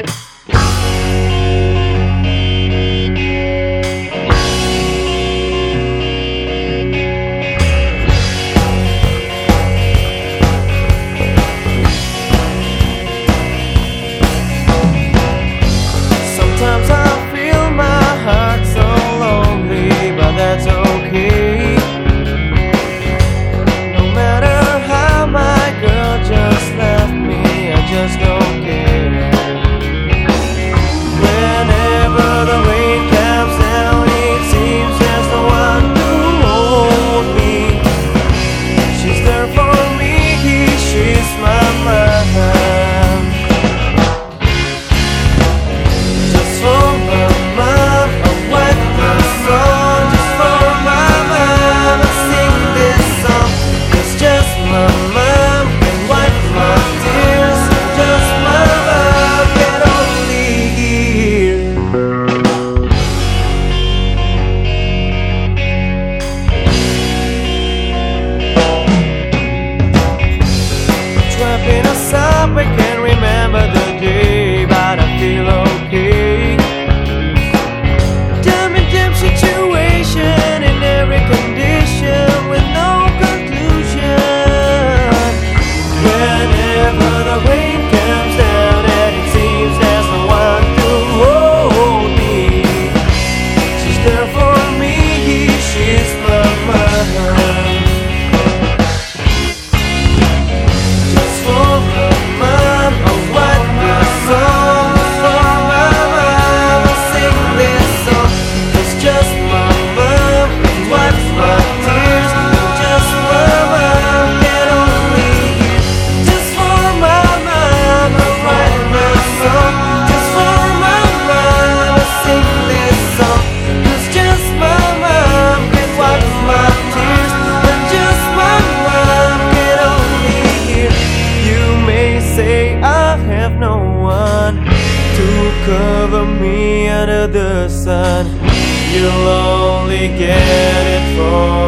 you. up again. Cover me under the sun. You'll only get it mom.